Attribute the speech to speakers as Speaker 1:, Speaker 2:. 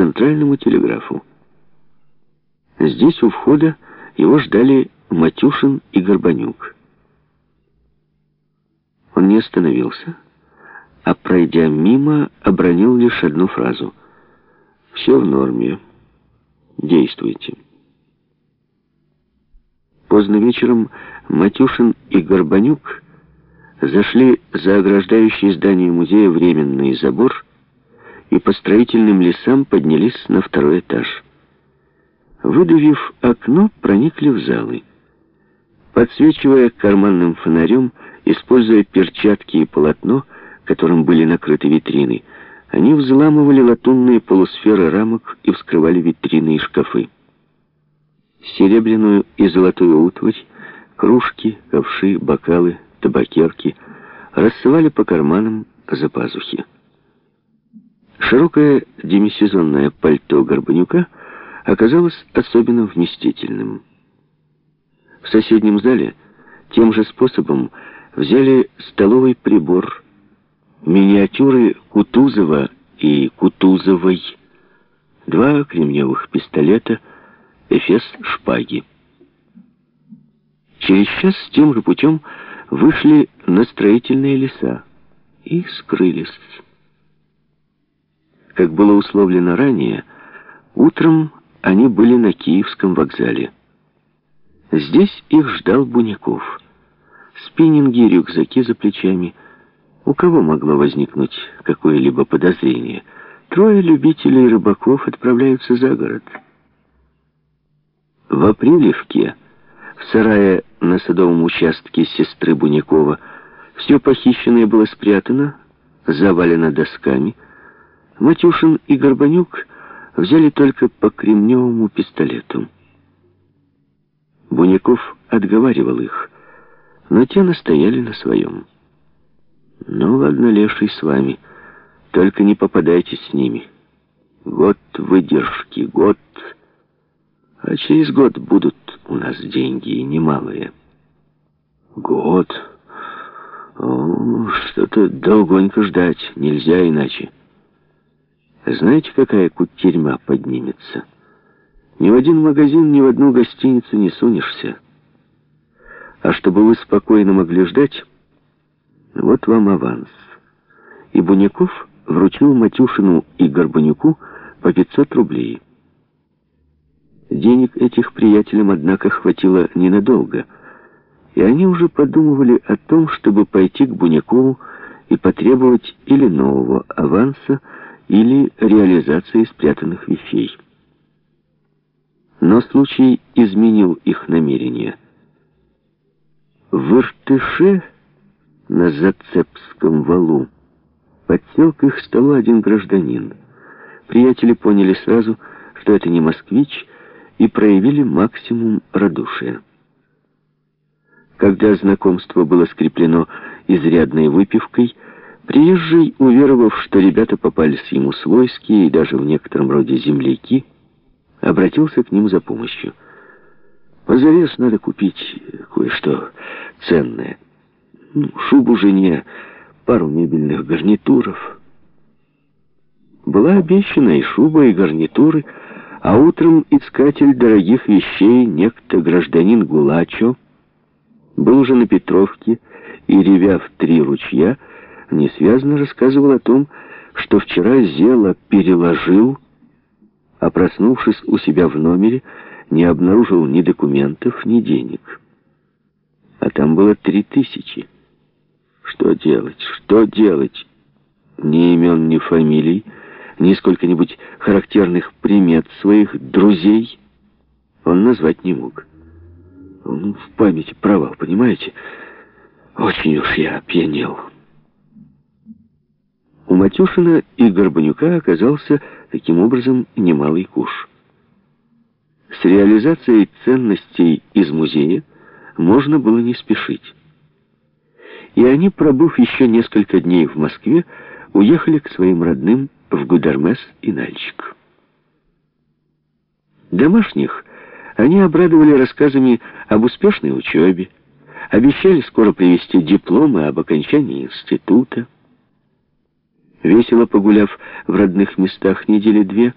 Speaker 1: центральному телеграфу. Здесь у входа его ждали Матюшин и Горбанюк. Он не остановился, а, пройдя мимо, обронил лишь одну фразу. «Все в норме. Действуйте». Поздно вечером Матюшин и Горбанюк зашли за ограждающий здание музея временный забор и по строительным лесам поднялись на второй этаж. Выдавив окно, проникли в залы. Подсвечивая карманным фонарем, используя перчатки и полотно, которым были накрыты витрины, они взламывали латунные полусферы рамок и вскрывали витрины и шкафы. Серебряную и золотую утварь, кружки, ковши, бокалы, табакерки рассылали по карманам за пазухи. Широкое демисезонное пальто Горбанюка оказалось особенно вместительным. В соседнем зале тем же способом взяли столовый прибор, миниатюры Кутузова и Кутузовой, два кремневых пистолета, эфес шпаги. Через час тем же путем вышли на строительные леса и скрылись. Как было условлено ранее, утром они были на Киевском вокзале. Здесь их ждал Буняков. Спиннинги, рюкзаки за плечами. У кого могло возникнуть какое-либо подозрение? Трое любителей рыбаков отправляются за город. В Апрелевке, в сарае на садовом участке сестры Бунякова, все похищенное было спрятано, завалено досками. Матюшин и Горбанюк взяли только по кремневому пистолету. Буняков отговаривал их, но те настояли на своем. «Ну ладно, леший с вами, только не попадайтесь с ними. Год выдержки, год, а через год будут у нас деньги и немалые». «Год? Что-то долгонько ждать, нельзя иначе. Знаете, какая кутерьма поднимется?» Ни в один магазин, ни в одну гостиницу не сунешься. А чтобы вы спокойно могли ждать, вот вам аванс. И Буняков вручил Матюшину и Горбанюку по 500 рублей. Денег этих приятелям, однако, хватило ненадолго, и они уже подумывали о том, чтобы пойти к Бунякову и потребовать или нового аванса, или реализации спрятанных вещей. Но случай изменил их намерения. В Иртыше, на Зацепском валу, подсел к их столу один гражданин. Приятели поняли сразу, что это не москвич, и проявили максимум радушия. Когда знакомство было скреплено изрядной выпивкой, приезжий, уверовав, что ребята попались ему свойские и даже в некотором роде земляки, обратился к ним за помощью. Позарез надо купить кое-что ценное. Ну, шубу жене, пару мебельных гарнитуров. Была обещана и шуба, и гарнитуры, а утром искатель дорогих вещей, некто гражданин Гулачо, был уже на Петровке и, ревя в три ручья, несвязно рассказывал о том, что вчера Зела переложил а проснувшись у себя в номере, не обнаружил ни документов, ни денег. А там было три тысячи. Что делать? Что делать? Ни имен, ни фамилий, ни сколько-нибудь характерных примет своих друзей он назвать не мог. Он в памяти провал, понимаете? Очень уж я опьянел. Матюшина и Горбанюка оказался таким образом немалый куш. С реализацией ценностей из музея можно было не спешить. И они, пробыв еще несколько дней в Москве, уехали к своим родным в Гудармес и Нальчик. Домашних они обрадовали рассказами об успешной учебе, обещали скоро привезти дипломы об окончании института. Весело погуляв в родных местах недели две,